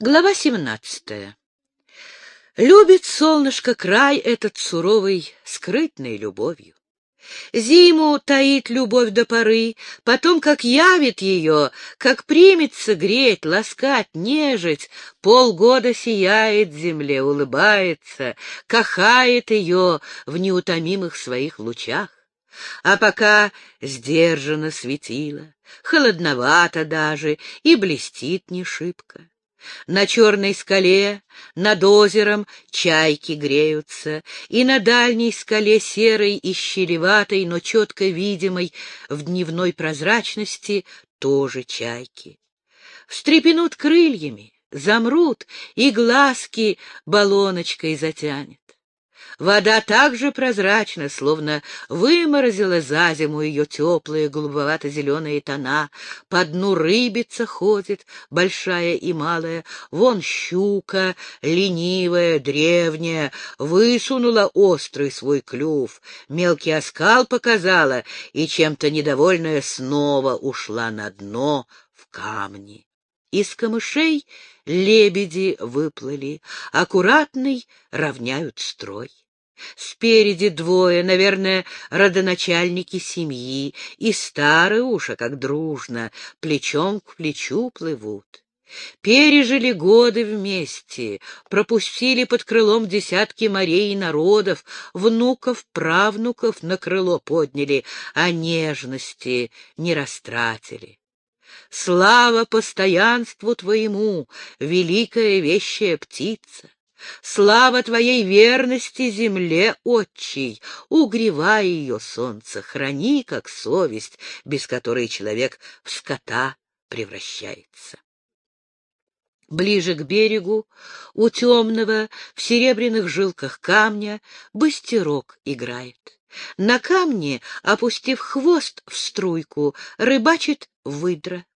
Глава семнадцатая. Любит солнышко край этот суровый, скрытной любовью. Зиму таит любовь до поры, потом, как явит ее, как примется греть, ласкать, нежить, полгода сияет земле, улыбается, кахает ее в неутомимых своих лучах. А пока сдержанно светило, холодновато даже и блестит не шибко. На черной скале, над озером чайки греются, и на дальней скале серой и щелеватой, но четко видимой в дневной прозрачности тоже чайки. Встрепенут крыльями, замрут, и глазки баллоночкой затянет. Вода так же прозрачна, словно выморозила за зиму ее теплые голубовато-зеленые тона. По дну рыбица ходит, большая и малая. Вон щука, ленивая, древняя, высунула острый свой клюв. Мелкий оскал показала, и чем-то недовольная снова ушла на дно в камни. Из камышей лебеди выплыли, аккуратный равняют строй. Спереди двое, наверное, родоначальники семьи, и старые уши, как дружно, плечом к плечу плывут. Пережили годы вместе, пропустили под крылом десятки морей и народов, внуков, правнуков на крыло подняли, а нежности не растратили. Слава постоянству твоему, великая вещая птица! Слава твоей верности земле отчий, угревай ее, солнце, храни, как совесть, без которой человек в скота превращается. Ближе к берегу, у темного, в серебряных жилках камня, быстерок играет. На камне, опустив хвост в струйку, рыбачит выдра.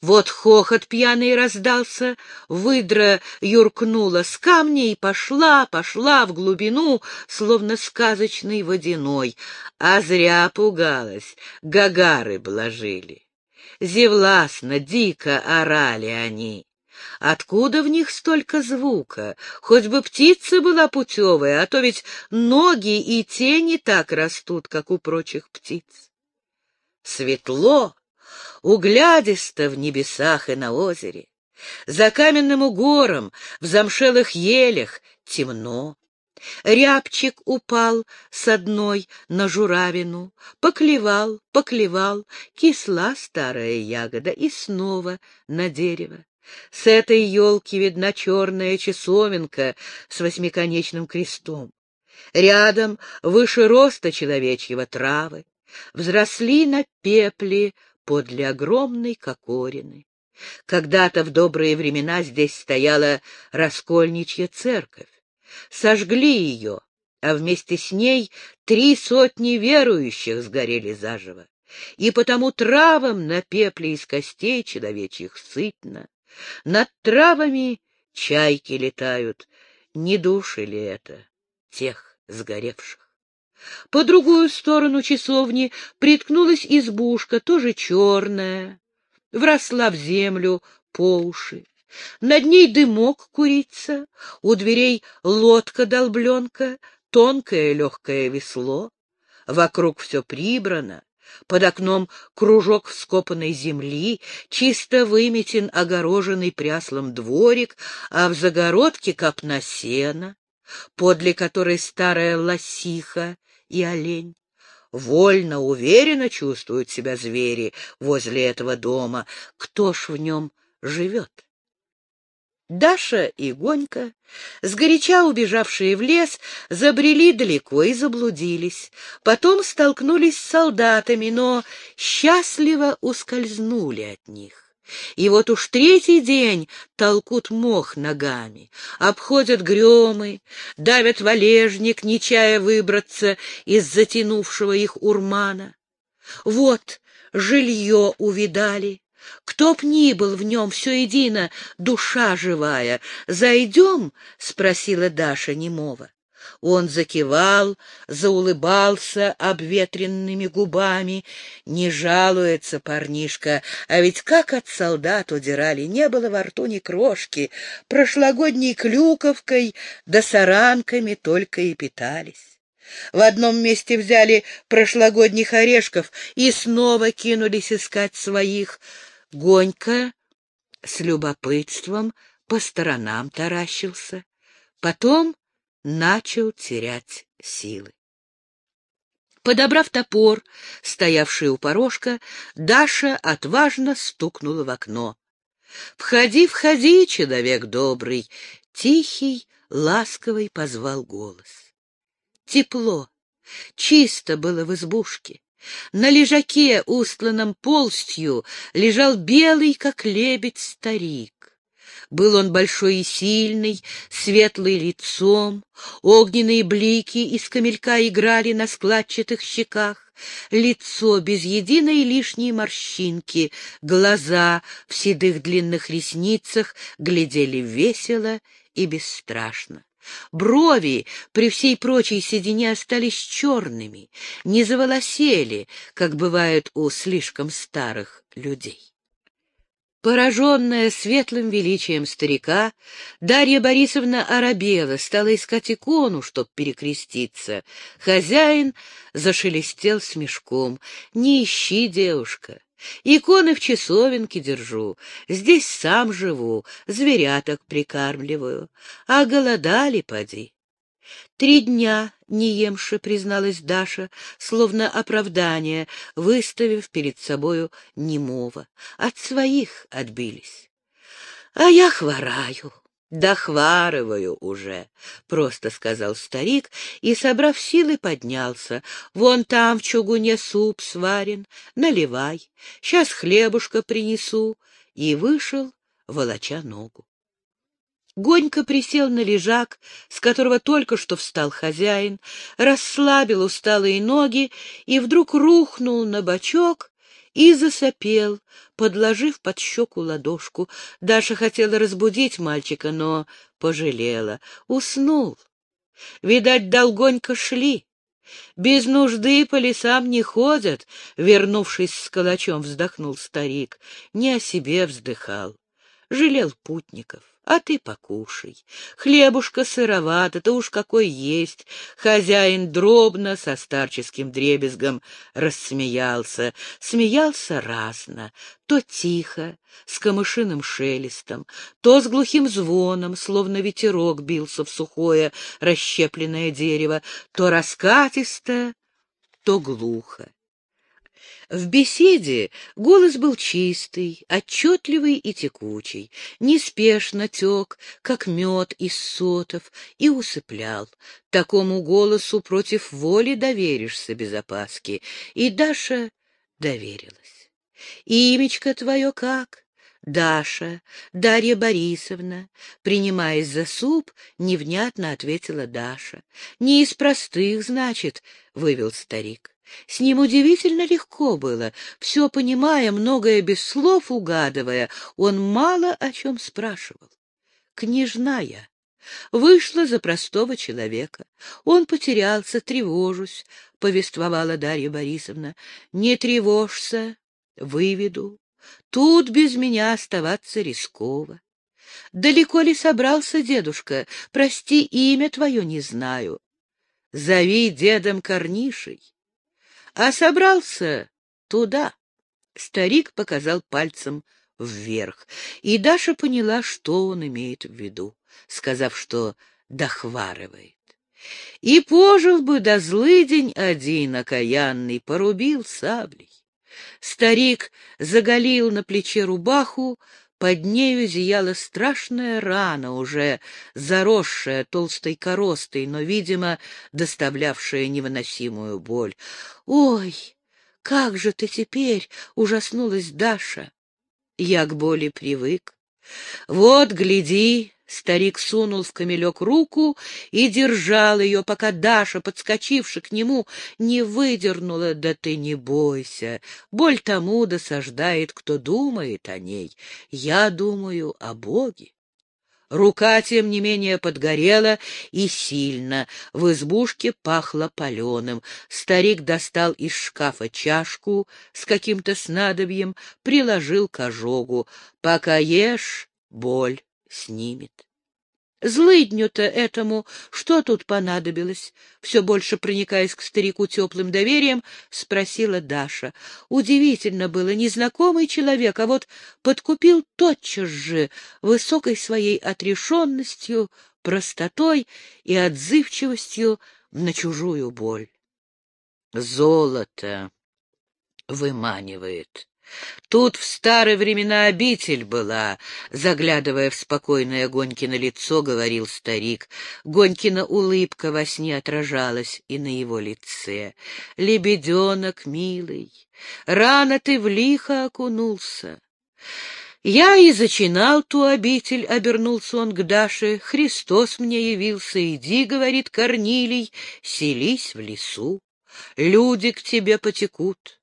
Вот хохот пьяный раздался, выдра юркнула с камня и пошла, пошла в глубину, словно сказочный водяной, а зря пугалась, гагары блажили. Зевласно, дико орали они. Откуда в них столько звука? Хоть бы птица была путевая, а то ведь ноги и тени так растут, как у прочих птиц. Светло, углядисто в небесах и на озере. За каменным угором, в замшелых елях темно. Рябчик упал с одной на журавину, поклевал, поклевал, кисла старая ягода и снова на дерево. С этой елки видна черная часовенка с восьмиконечным крестом. Рядом, выше роста человечьего травы, взросли на пепле подле огромной кокорины. Когда-то в добрые времена здесь стояла раскольничья церковь. Сожгли ее, а вместе с ней три сотни верующих сгорели заживо. И потому травам на пепле из костей человечьих сытно. Над травами чайки летают. Не души ли это тех сгоревших? По другую сторону часовни приткнулась избушка, тоже черная, вросла в землю по уши. Над ней дымок курица, у дверей лодка-долбленка, тонкое легкое весло. Вокруг все прибрано, под окном кружок вскопанной земли, чисто выметен огороженный пряслом дворик, а в загородке копна сена, подле которой старая лосиха и олень. Вольно, уверенно чувствуют себя звери возле этого дома. Кто ж в нем живет? Даша и Гонька, сгоряча убежавшие в лес, забрели далеко и заблудились. Потом столкнулись с солдатами, но счастливо ускользнули от них. И вот уж третий день толкут мох ногами, обходят гремы, давят валежник, не чая выбраться из затянувшего их урмана. Вот жилье увидали, кто б ни был в нем, все едино, душа живая. «Зайдем?» — спросила Даша немого. Он закивал, заулыбался обветренными губами. Не жалуется парнишка, а ведь как от солдат удирали, не было во рту ни крошки, прошлогодней клюковкой да саранками только и питались. В одном месте взяли прошлогодних орешков и снова кинулись искать своих. Гонька с любопытством по сторонам таращился. Потом начал терять силы. Подобрав топор, стоявший у порожка, Даша отважно стукнула в окно. «Входи, входи, человек добрый!» Тихий, ласковый позвал голос. Тепло, чисто было в избушке. На лежаке, устланном полстью, лежал белый, как лебедь, старик. Был он большой и сильный, светлый лицом, огненные блики из камелька играли на складчатых щеках, лицо без единой лишней морщинки, глаза в седых длинных ресницах глядели весело и бесстрашно. Брови при всей прочей седине остались черными, не заволосели, как бывает у слишком старых людей. Пораженная светлым величием старика, Дарья Борисовна оробела, стала искать икону, чтоб перекреститься. Хозяин зашелестел смешком. «Не ищи, девушка, иконы в часовенке держу, здесь сам живу, зверяток прикармливаю, а голодали, поди». Три дня не емши, призналась Даша, словно оправдание, выставив перед собою немого. От своих отбились. А я хвораю. «Да хварываю уже», — просто сказал старик и, собрав силы, поднялся. «Вон там в чугуне суп сварен, наливай, сейчас хлебушка принесу». И вышел, волоча ногу. Гонька присел на лежак, с которого только что встал хозяин, расслабил усталые ноги и вдруг рухнул на бочок и засопел, подложив под щеку ладошку. Даша хотела разбудить мальчика, но пожалела. Уснул. Видать, долгонько шли. Без нужды по лесам не ходят, вернувшись с калачом, вздохнул старик. Не о себе вздыхал. Жалел путников. А ты покушай. Хлебушка сыроват, это уж какой есть. Хозяин дробно, со старческим дребезгом, рассмеялся. Смеялся разно, то тихо, с камышиным шелестом, то с глухим звоном, словно ветерок бился в сухое расщепленное дерево, то раскатисто, то глухо. В беседе голос был чистый, отчетливый и текучий, неспешно тек, как мед из сотов, и усыплял. Такому голосу против воли доверишься без опаски, и Даша доверилась. «Имечко твое как?» Даша, Дарья Борисовна, принимаясь за суп, невнятно ответила Даша. Не из простых, значит, вывел старик. С ним удивительно легко было. Все понимая, многое без слов угадывая, он мало о чем спрашивал. Княжна я. Вышла за простого человека. Он потерялся, тревожусь, — повествовала Дарья Борисовна. Не тревожься, выведу. Тут без меня оставаться рисково. Далеко ли собрался дедушка? Прости, имя твое не знаю. Зови дедом Корнишей а собрался туда. Старик показал пальцем вверх, и Даша поняла, что он имеет в виду, сказав, что дохварывает. И пожил бы до злый день один окаянный, порубил саблей. Старик заголил на плече рубаху, под нею зияла страшная рана, уже заросшая толстой коростой, но, видимо, доставлявшая невыносимую боль. «Ой, как же ты теперь!» — ужаснулась Даша. Я к боли привык. «Вот, гляди!» Старик сунул в камелек руку и держал ее, пока Даша, подскочивши к нему, не выдернула. Да ты не бойся, боль тому досаждает, кто думает о ней. Я думаю о Боге. Рука, тем не менее, подгорела и сильно. В избушке пахло паленым. Старик достал из шкафа чашку с каким-то снадобьем, приложил к ожогу. Пока ешь, боль снимет. Злыдню-то этому что тут понадобилось? Все больше проникаясь к старику теплым доверием, спросила Даша. Удивительно было, незнакомый человек, а вот подкупил тотчас же высокой своей отрешенностью, простотой и отзывчивостью на чужую боль. Золото выманивает, Тут в старые времена обитель была, заглядывая в спокойное Гонькино лицо, говорил старик. Гонькина улыбка во сне отражалась и на его лице. Лебеденок, милый, рано ты в лихо окунулся. Я и зачинал ту обитель, — обернулся он к Даше. Христос мне явился, иди, — говорит Корнилий, — селись в лесу. Люди к тебе потекут.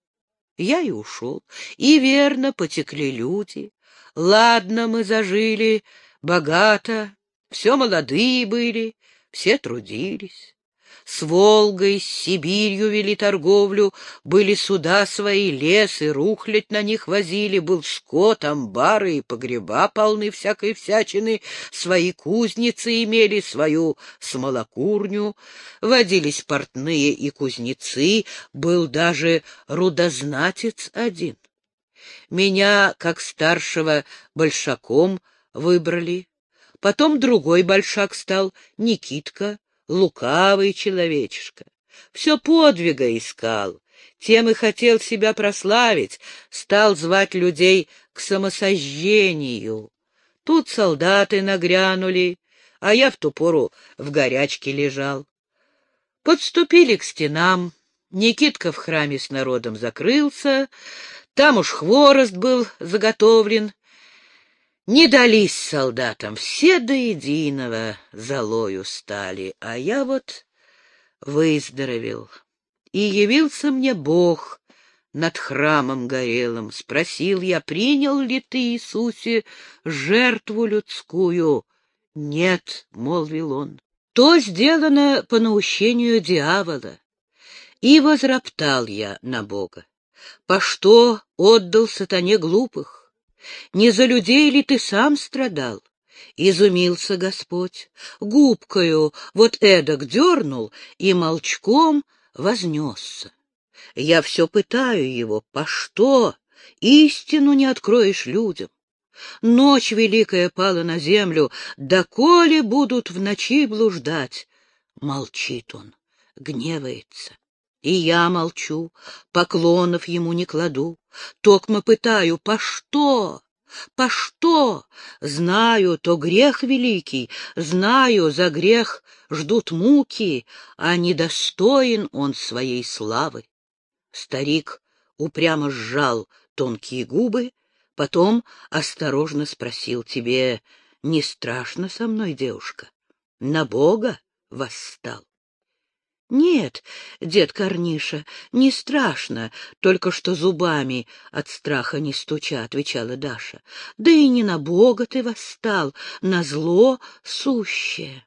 Я и ушел. И верно потекли люди. Ладно, мы зажили, богато, все молодые были, все трудились. С Волгой, с Сибирью вели торговлю, были суда свои, лес и рухлядь на них возили, был скот, амбары и погреба полны всякой всячины, свои кузницы имели, свою смолокурню, водились портные и кузнецы, был даже рудознатец один. Меня, как старшего, большаком выбрали. Потом другой большак стал, Никитка, лукавый человечишка. Все подвига искал, тем и хотел себя прославить, стал звать людей к самосожжению. Тут солдаты нагрянули, а я в ту пору в горячке лежал. Подступили к стенам, Никитка в храме с народом закрылся, там уж хворост был заготовлен, не дались солдатам, все до единого золою стали, а я вот выздоровел. И явился мне Бог над храмом горелым. Спросил я, принял ли ты, Иисусе, жертву людскую? Нет, — молвил он, — то сделано по наущению дьявола. И возроптал я на Бога. По что отдал сатане глупых? Не за людей ли ты сам страдал? Изумился Господь, губкою вот эдак дернул и молчком вознесся. Я все пытаю его, по что? Истину не откроешь людям. Ночь великая пала на землю, доколе будут в ночи блуждать. Молчит он, гневается. И я молчу, поклонов ему не кладу. Токмо пытаю, по что? По что? Знаю, то грех великий, знаю, за грех ждут муки, а недостоин он своей славы. Старик упрямо сжал тонкие губы, потом осторожно спросил тебе, не страшно со мной, девушка? На Бога восстал. Нет, дед Корниша, не страшно, только что зубами от страха не стуча, — отвечала Даша. Да и не на Бога ты восстал, на зло сущее.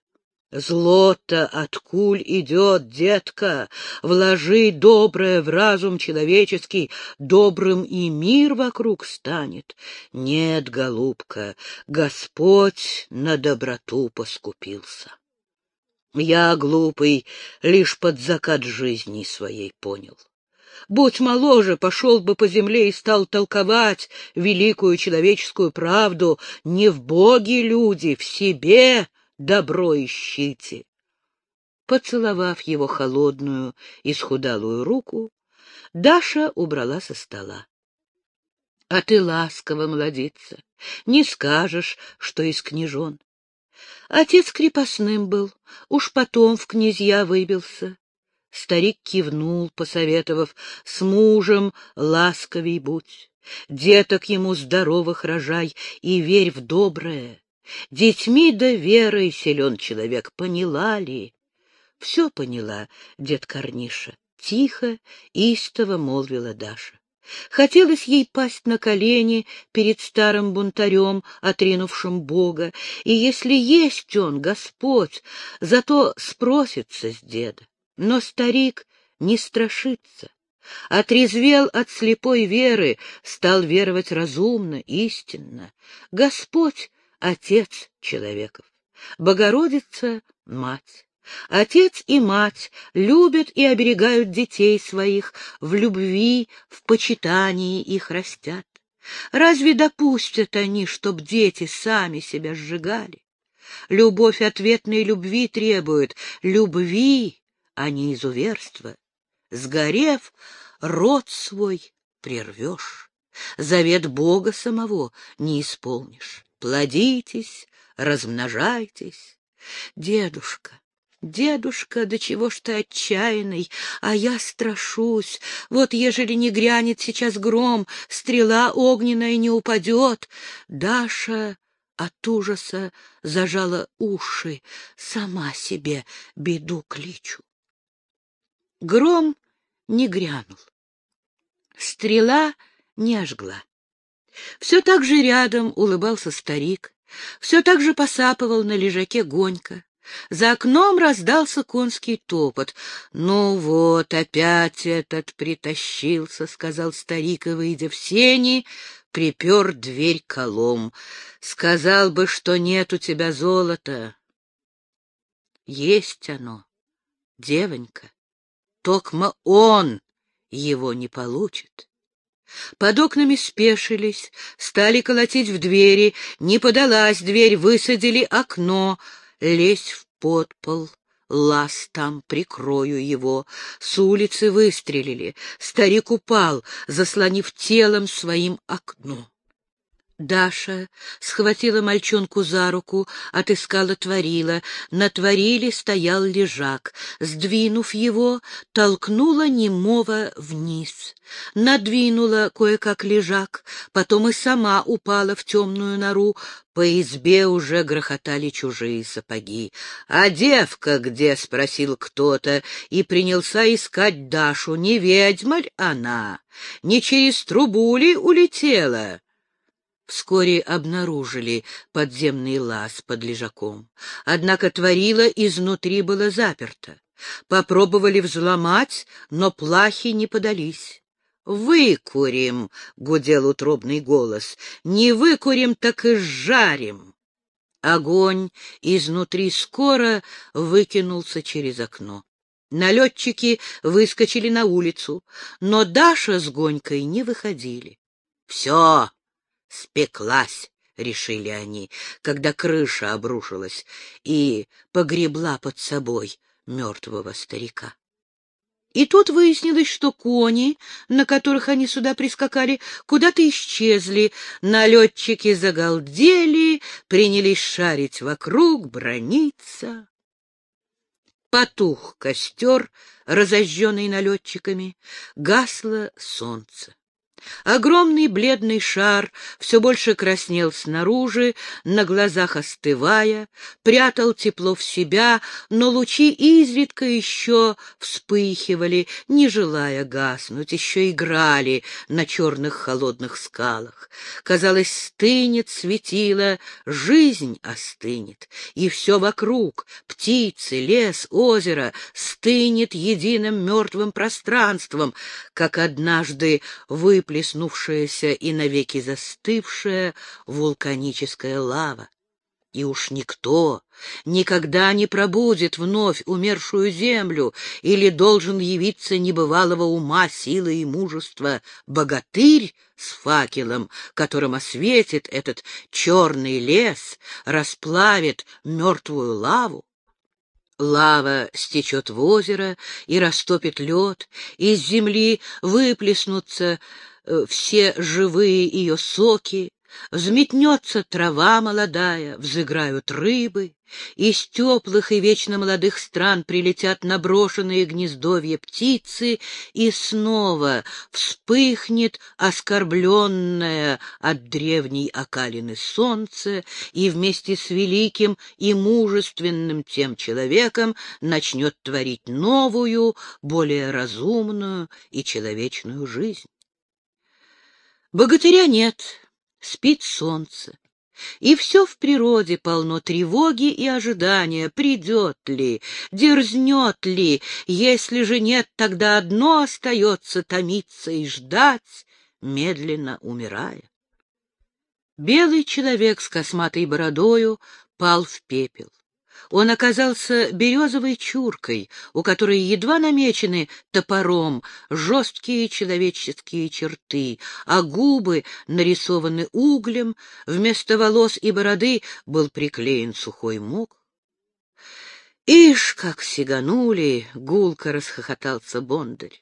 Зло-то от куль идет, детка, вложи доброе в разум человеческий, добрым и мир вокруг станет. Нет, голубка, Господь на доброту поскупился. Я, глупый, лишь под закат жизни своей понял. Будь моложе, пошел бы по земле и стал толковать великую человеческую правду. Не в Боге люди, в себе добро ищите. Поцеловав его холодную, исхудалую руку, Даша убрала со стола. — А ты ласково, молодица, не скажешь, что из. Отец крепостным был, уж потом в князья выбился. Старик кивнул, посоветовав, с мужем ласковей будь, деток ему здоровых рожай и верь в доброе. Детьми да верой силен человек, поняла ли? Все поняла, дед Корниша, тихо, истово молвила Даша. Хотелось ей пасть на колени перед старым бунтарем, отринувшим Бога, и если есть он, Господь, зато спросится с деда. Но старик не страшится. Отрезвел от слепой веры, стал веровать разумно, истинно. Господь — Отец человеков, Богородица — Мать. Отец и мать любят и оберегают детей своих, в любви, в почитании их растят. Разве допустят они, чтоб дети сами себя сжигали? Любовь ответной любви требует, любви, а не изуверства. Сгорев, род свой прервешь, завет Бога самого не исполнишь. Плодитесь, размножайтесь. Дедушка, Дедушка, до чего ж ты отчаянный, а я страшусь. Вот ежели не грянет сейчас гром, стрела огненная не упадет. Даша от ужаса зажала уши, сама себе беду кличу. Гром не грянул, стрела не ожгла. Все так же рядом улыбался старик, все так же посапывал на лежаке Гонька. За окном раздался конский топот. — Ну вот, опять этот притащился, — сказал старик, и, выйдя в сени, припер дверь колом. — Сказал бы, что нет у тебя золота. Есть оно, девонька. Токма он его не получит. Под окнами спешились, стали колотить в двери, не подалась дверь, высадили окно — лезь в подпол, лаз там, прикрою его. С улицы выстрелили, старик упал, заслонив телом своим окно. Даша схватила мальчонку за руку, отыскала Творила. На Твориле стоял лежак. Сдвинув его, толкнула немого вниз. Надвинула кое-как лежак, потом и сама упала в темную нору. По избе уже грохотали чужие сапоги. — А девка где? — спросил кто-то, и принялся искать Дашу. Не ведьма ли она? Не через трубу ли улетела? Вскоре обнаружили подземный лаз под лежаком. Однако творила изнутри было заперто. Попробовали взломать, но плахи не подались. «Выкурим!» — гудел утробный голос. «Не выкурим, так и сжарим!» Огонь изнутри скоро выкинулся через окно. Налетчики выскочили на улицу, но Даша с Гонькой не выходили. «Все!» Спеклась, решили они, когда крыша обрушилась и погребла под собой мертвого старика. И тут выяснилось, что кони, на которых они сюда прискакали, куда-то исчезли. Налетчики загалдели, принялись шарить вокруг, брониться. Потух костер, разожженный налетчиками, гасло солнце. Огромный бледный шар все больше краснел снаружи, на глазах остывая, прятал тепло в себя, но лучи изредка еще вспыхивали, не желая гаснуть, еще играли на черных холодных скалах. Казалось, стынет светило, жизнь остынет, и все вокруг — птицы, лес, озеро — стынет единым мертвым пространством, как однажды выплеснули выплеснувшаяся и навеки застывшая вулканическая лава. И уж никто никогда не пробудет вновь умершую землю или должен явиться небывалого ума, силы и мужества богатырь с факелом, которым осветит этот черный лес, расплавит мертвую лаву. Лава стечет в озеро и растопит лед, из земли выплеснутся все живые ее соки, взметнется трава молодая, взыграют рыбы, из теплых и вечно молодых стран прилетят наброшенные гнездовья птицы, и снова вспыхнет оскорбленное от древней окалины солнце, и вместе с великим и мужественным тем человеком начнет творить новую, более разумную и человечную жизнь. Богатыря нет, спит солнце. И все в природе полно тревоги и ожидания, придет ли, дерзнет ли, если же нет, тогда одно остается томиться и ждать, медленно умирая. Белый человек с косматой бородою пал в пепел. Он оказался березовой чуркой, у которой едва намечены топором жесткие человеческие черты, а губы нарисованы углем, вместо волос и бороды был приклеен сухой мук. Ишь, как сиганули, гулко расхохотался Бондарь.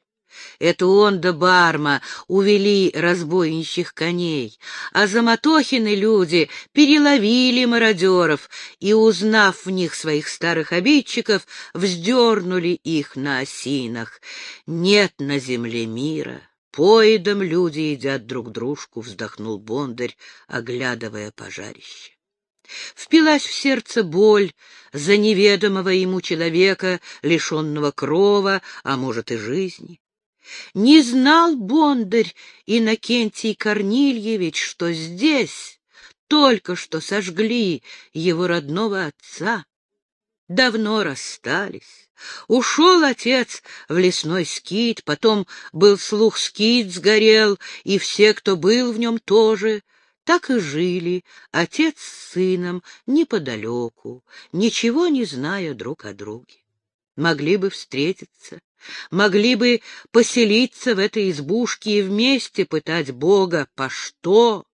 Это он да Барма увели разбойничьих коней, а заматохины люди переловили мародеров и, узнав в них своих старых обидчиков, вздернули их на осинах. Нет на земле мира. Поедом люди едят друг дружку, вздохнул Бондарь, оглядывая пожарище. Впилась в сердце боль за неведомого ему человека, лишенного крова, а может и жизни. Не знал Бондарь Иннокентий Корнильевич, что здесь только что сожгли его родного отца. Давно расстались. Ушел отец в лесной скит, потом был слух скит сгорел, и все, кто был в нем тоже, так и жили, отец с сыном, неподалеку, ничего не зная друг о друге. Могли бы встретиться, могли бы поселиться в этой избушке и вместе пытать Бога. По что?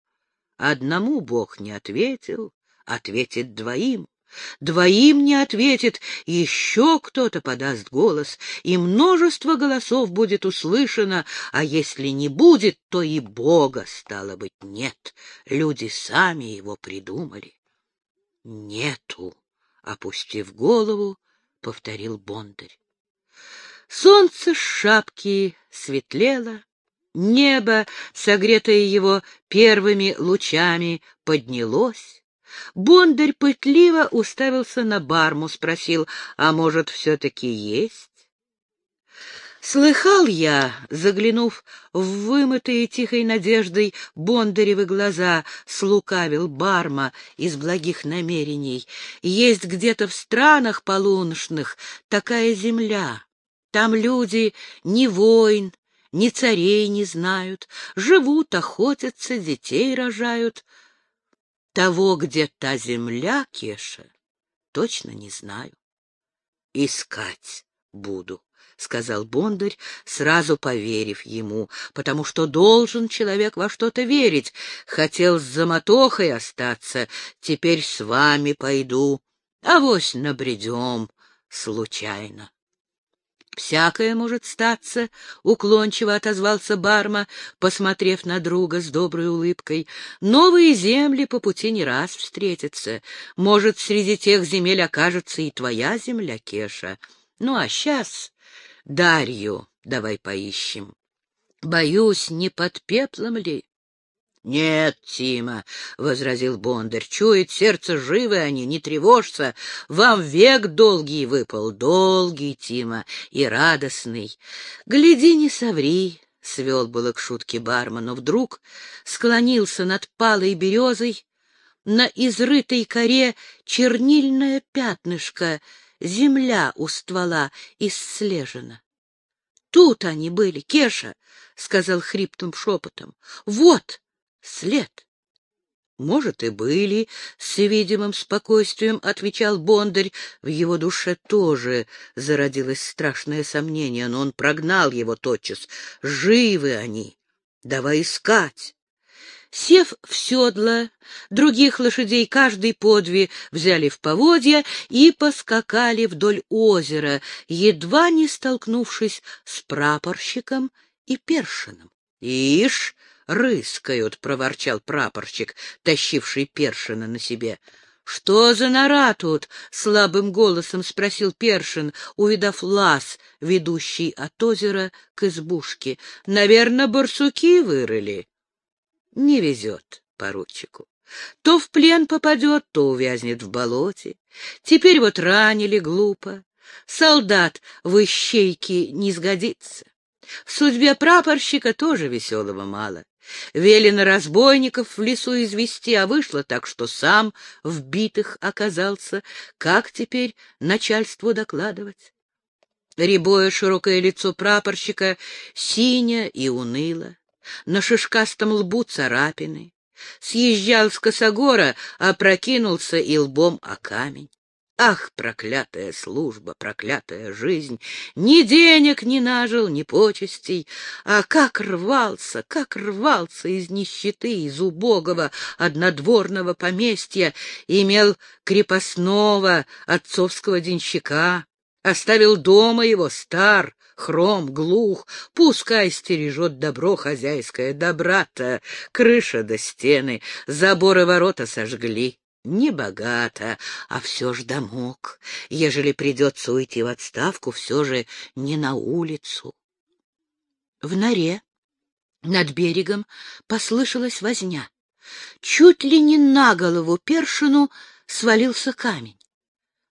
Одному Бог не ответил, ответит двоим. Двоим не ответит, еще кто-то подаст голос, и множество голосов будет услышано, а если не будет, то и Бога, стало быть, нет. Люди сами его придумали. Нету, опустив голову, повторил Бондарь. Солнце с шапки светлело, небо, согретое его первыми лучами, поднялось. Бондарь пытливо уставился на барму, спросил, а может, все-таки есть? Слыхал я, заглянув в вымытые тихой надеждой Бондаревы глаза, слукавил Барма из благих намерений. Есть где-то в странах полуношных такая земля, там люди ни войн, ни царей не знают, живут, охотятся, детей рожают. Того, где та земля, Кеша, точно не знаю. Искать буду, — сказал Бондарь, сразу поверив ему, потому что должен человек во что-то верить. Хотел с заматохой остаться, теперь с вами пойду, авось набредем случайно. «Всякое может статься», — уклончиво отозвался Барма, посмотрев на друга с доброй улыбкой. «Новые земли по пути не раз встретятся. Может, среди тех земель окажется и твоя земля, Кеша. Ну, а сейчас Дарью давай поищем. Боюсь, не под пеплом ли?» — Нет, Тима, — возразил Бондарь, — чует сердце живы они, не тревожься. Вам век долгий выпал, долгий, Тима, и радостный. Гляди, не соври, — свел было к шутке барма, но вдруг склонился над палой березой, на изрытой коре чернильное пятнышко, земля у ствола исслежена. Тут они были, Кеша, — сказал хриплым шепотом. — Вот! След. Может, и были, — с видимым спокойствием отвечал Бондарь. В его душе тоже зародилось страшное сомнение, но он прогнал его тотчас. Живы они, давай искать. Сев в седло, других лошадей каждый по две взяли в поводья и поскакали вдоль озера, едва не столкнувшись с прапорщиком и першином. — Ишь! рыскают, — проворчал прапорщик, тащивший Першина на себе. — Что за нора тут? — слабым голосом спросил Першин, увидав лаз, ведущий от озера к избушке. — Наверное, барсуки вырыли. — Не везет поручику. То в плен попадет, то увязнет в болоте. Теперь вот ранили глупо. Солдат в ищейке не сгодится. В судьбе прапорщика тоже веселого мало. Велено разбойников в лесу извести, а вышло так, что сам в битых оказался. Как теперь начальству докладывать? Рябое широкое лицо прапорщика сине и уныло. На шишкастом лбу царапины. Съезжал с косогора, опрокинулся и лбом о камень. Ах, проклятая служба, проклятая жизнь! Ни денег не нажил, ни почестей, а как рвался, как рвался из нищеты, из убогого однодворного поместья, имел крепостного отцовского денщика, оставил дома его стар, хром, глух, пускай стережет добро хозяйское, добра-то, крыша до стены, заборы ворота сожгли. Не богато, а все ж домок. Ежели придется уйти в отставку, все же не на улицу. В норе над берегом послышалась возня. Чуть ли не на голову першину свалился камень.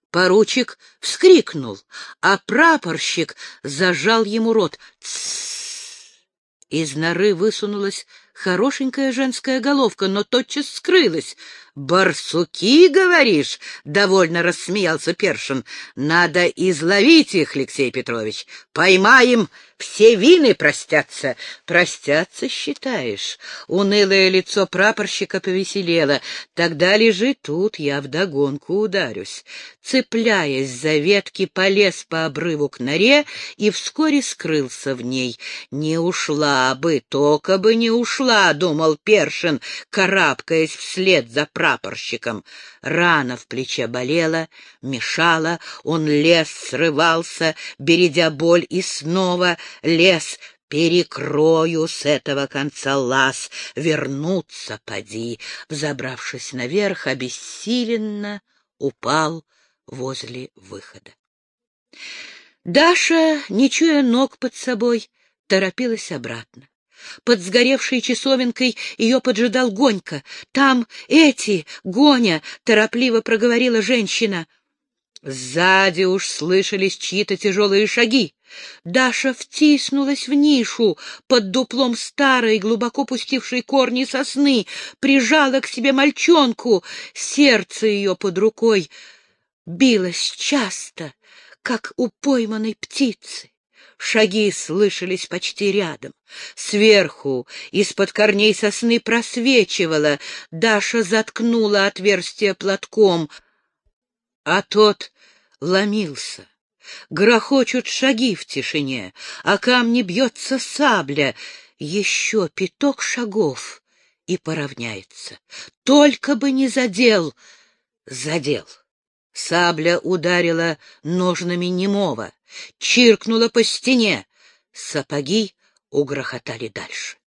Поручик вскрикнул, а прапорщик зажал ему рот. Тссс! Из норы высунулась хорошенькая женская головка, но тотчас скрылась. «Барсуки, говоришь?» — довольно рассмеялся Першин. «Надо изловить их, Алексей Петрович. Поймаем, все вины простятся». «Простятся, считаешь?» Унылое лицо прапорщика повеселело. «Тогда лежи тут, я вдогонку ударюсь». Цепляясь за ветки, полез по обрыву к норе и вскоре скрылся в ней. «Не ушла бы, только бы не ушла», — думал Першин, карабкаясь вслед за прапорщиком прапорщиком. Рана в плече болела, мешала, он лез, срывался, бередя боль, и снова лез, перекрою с этого конца лаз, вернуться поди. Взобравшись наверх, обессиленно упал возле выхода. Даша, не чуя ног под собой, торопилась обратно. Под сгоревшей часовенкой ее поджидал Гонька. «Там эти, Гоня!» — торопливо проговорила женщина. Сзади уж слышались чьи-то тяжелые шаги. Даша втиснулась в нишу под дуплом старой, глубоко пустившей корни сосны, прижала к себе мальчонку. Сердце ее под рукой билось часто, как у пойманной птицы. Шаги слышались почти рядом. Сверху, из-под корней сосны просвечивало. Даша заткнула отверстие платком, а тот ломился. Грохочут шаги в тишине, а камни бьется сабля. Еще пяток шагов и поравняется. Только бы не задел, задел. Сабля ударила ножнами немого чиркнула по стене. Сапоги угрохотали дальше.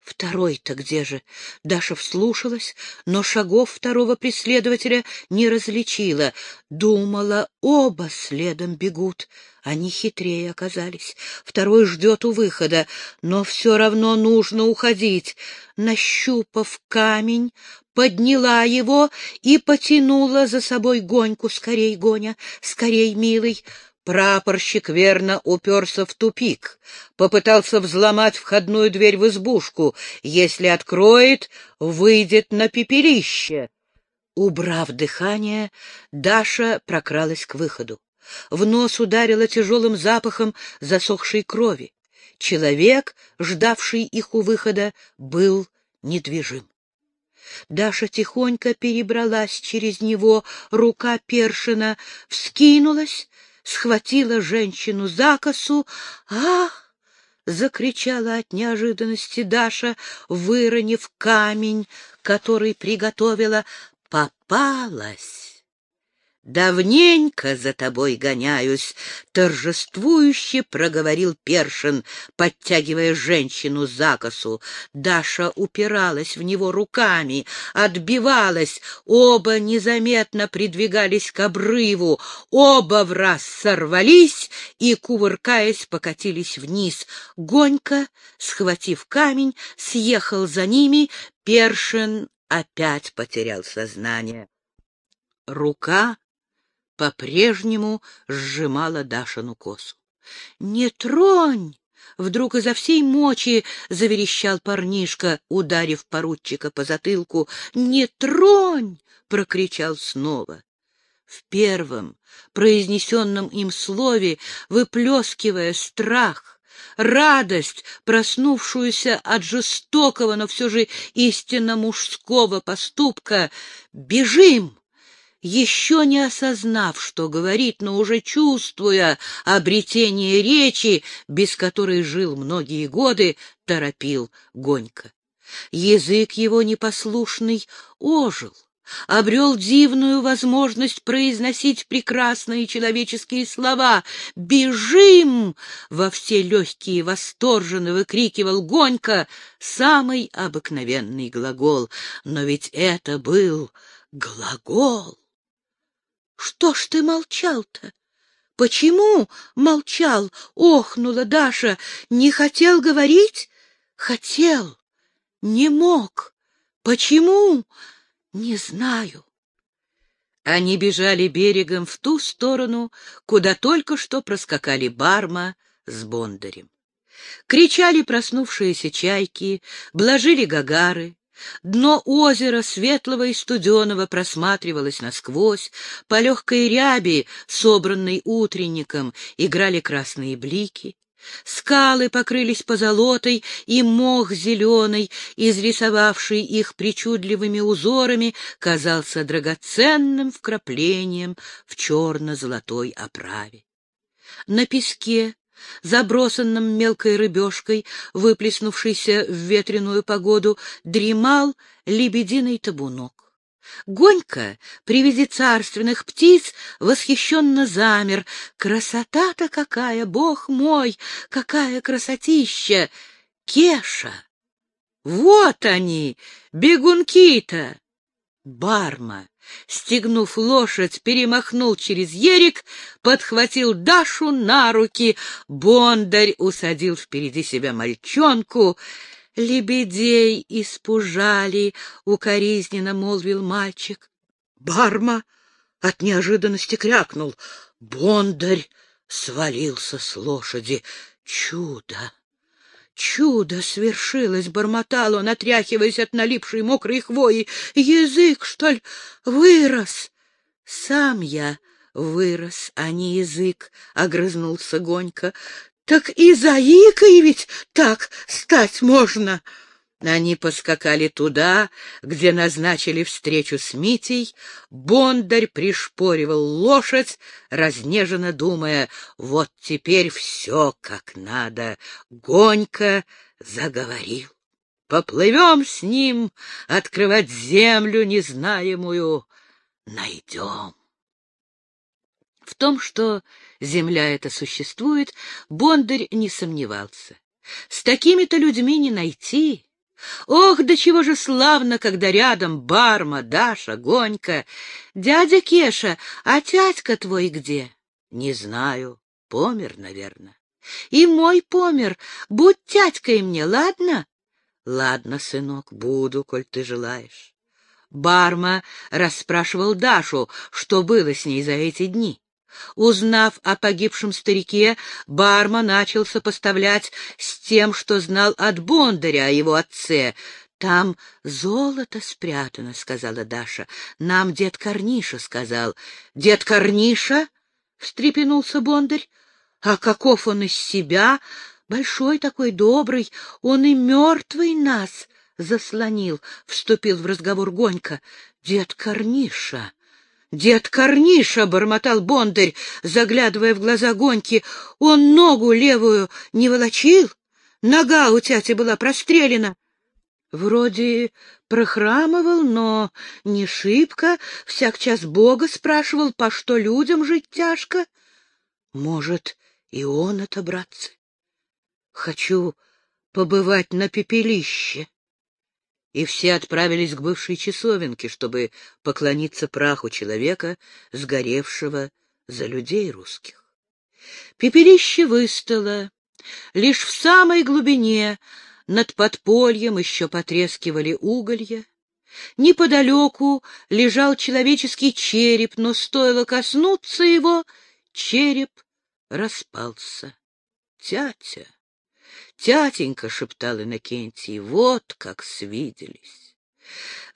Второй-то где же? Даша вслушалась, но шагов второго преследователя не различила. Думала, оба следом бегут. Они хитрее оказались. Второй ждет у выхода, но все равно нужно уходить. Нащупав камень, подняла его и потянула за собой гоньку. Скорей, Гоня, скорей, милый. Прапорщик верно уперся в тупик, попытался взломать входную дверь в избушку. Если откроет, выйдет на пепелище. Убрав дыхание, Даша прокралась к выходу. В нос ударила тяжелым запахом засохшей крови. Человек, ждавший их у выхода, был недвижим. Даша тихонько перебралась через него, рука Першина вскинулась, схватила женщину за косу. «Ах!» — закричала от неожиданности Даша, выронив камень, который приготовила. «Попалась!» «Давненько за тобой гоняюсь», — торжествующе проговорил Першин, подтягивая женщину за косу. Даша упиралась в него руками, отбивалась, оба незаметно придвигались к обрыву, оба в раз сорвались и, кувыркаясь, покатились вниз. Гонька, схватив камень, съехал за ними, Першин опять потерял сознание. Рука по-прежнему сжимала Дашину косу. — Не тронь! Вдруг изо всей мочи заверещал парнишка, ударив поручика по затылку. «Не тронь!» — прокричал снова. В первом произнесенном им слове, выплескивая страх, радость, проснувшуюся от жестокого, но все же истинно мужского поступка, «Бежим!» Еще не осознав, что говорит, но уже чувствуя обретение речи, без которой жил многие годы, торопил Гонька. Язык его непослушный ожил, обрел дивную возможность произносить прекрасные человеческие слова. «Бежим!» — во все легкие восторженно выкрикивал Гонька, самый обыкновенный глагол. Но ведь это был глагол. Что ж ты молчал-то? Почему молчал? Охнула Даша. Не хотел говорить? Хотел. Не мог. Почему? Не знаю. Они бежали берегом в ту сторону, куда только что проскакали Барма с Бондарем. Кричали проснувшиеся чайки, блажили гагары, Дно озера светлого и студеного просматривалось насквозь, по легкой ряби, собранной утренником, играли красные блики. Скалы покрылись позолотой, и мох зеленый, изрисовавший их причудливыми узорами, казался драгоценным вкраплением в черно-золотой оправе. На песке забросанном мелкой рыбешкой, выплеснувшейся в ветреную погоду, дремал лебединый табунок. Гонька при виде царственных птиц восхищенно замер. Красота-то какая, бог мой, какая красотища! Кеша! Вот они, бегунки-то! Барма, стегнув лошадь, перемахнул через ерик, подхватил Дашу на руки. Бондарь усадил впереди себя мальчонку. «Лебедей испужали», — укоризненно молвил мальчик. Барма от неожиданности крякнул. Бондарь свалился с лошади. Чудо! Чудо свершилось, бормотал он, отряхиваясь от налипшей мокрой хвои. Язык, что ли, вырос? Сам я вырос, а не язык, — огрызнулся Гонька. Так и заикой ведь так стать можно. Они поскакали туда, где назначили встречу с Митей. Бондарь пришпоривал лошадь, разнеженно думая, вот теперь все как надо. Гонька заговорил. Поплывем с ним открывать землю незнаемую. Найдем. В том, что земля эта существует, Бондарь не сомневался. С такими-то людьми не найти. Ох, до чего же славно, когда рядом Барма, Даша, Гонька. Дядя Кеша, а тятька твой где? Не знаю, помер, наверное. И мой помер. Будь тятькой мне, ладно? Ладно, сынок, буду, коль ты желаешь. Барма расспрашивал Дашу, что было с ней за эти дни. Узнав о погибшем старике, Барма начал сопоставлять с тем, что знал от Бондаря о его отце. «Там золото спрятано», — сказала Даша. «Нам дед Корниша сказал». «Дед Корниша?» — встрепенулся Бондарь. «А каков он из себя? Большой такой, добрый. Он и мертвый нас заслонил», — вступил в разговор Гонька. «Дед Корниша». Дед Корниша, — бормотал Бондарь, заглядывая в глаза Гоньки, — он ногу левую не волочил? Нога у тяти была прострелена. Вроде прохрамывал, но не шибко, всяк час Бога спрашивал, по что людям жить тяжко. Может, и он это, братцы? Хочу побывать на пепелище и все отправились к бывшей часовенке, чтобы поклониться праху человека, сгоревшего за людей русских. Пепелище выстало. Лишь в самой глубине над подпольем еще потрескивали уголья. Неподалеку лежал человеческий череп, но стоило коснуться его, череп распался. Тятя, Тятенька, — шептал Иннокентий, — вот как свиделись.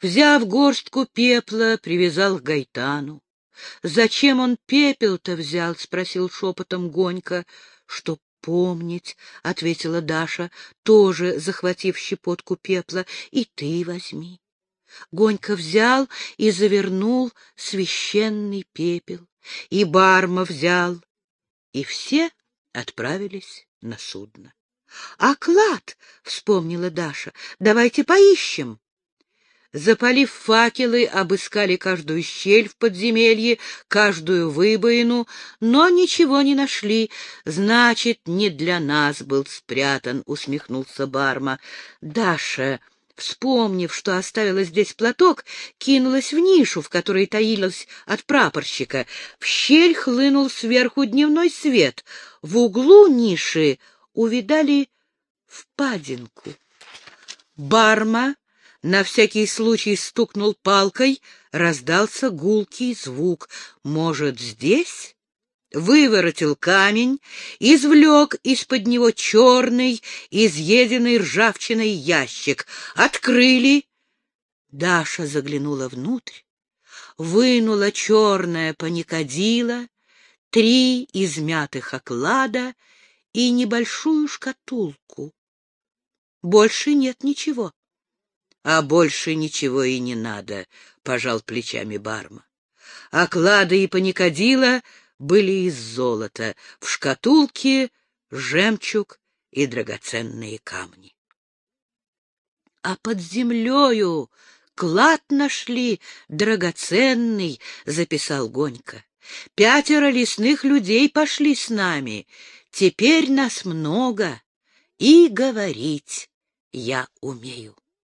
Взяв горстку пепла, привязал к гайтану. — Зачем он пепел-то взял? — спросил шепотом Гонька. — Чтоб помнить, — ответила Даша, тоже захватив щепотку пепла. — И ты возьми. Гонька взял и завернул священный пепел, и Барма взял, и все отправились на судно. — А клад, — вспомнила Даша, — давайте поищем. Запалив факелы, обыскали каждую щель в подземелье, каждую выбоину, но ничего не нашли. Значит, не для нас был спрятан, — усмехнулся Барма. Даша, вспомнив, что оставила здесь платок, кинулась в нишу, в которой таилась от прапорщика. В щель хлынул сверху дневной свет. В углу ниши увидали впадинку. Барма на всякий случай стукнул палкой, раздался гулкий звук. Может, здесь? Выворотил камень, извлек из-под него черный, изъеденный ржавчиной ящик. Открыли. Даша заглянула внутрь, вынула черное паникодило, три измятых оклада и небольшую шкатулку. Больше нет ничего. А больше ничего и не надо, — пожал плечами Барма. Оклады и паникодила были из золота, в шкатулке жемчуг и драгоценные камни. А под землею клад нашли драгоценный, — записал Гонька. Пятеро лесных людей пошли с нами. Теперь нас много, и говорить я умею.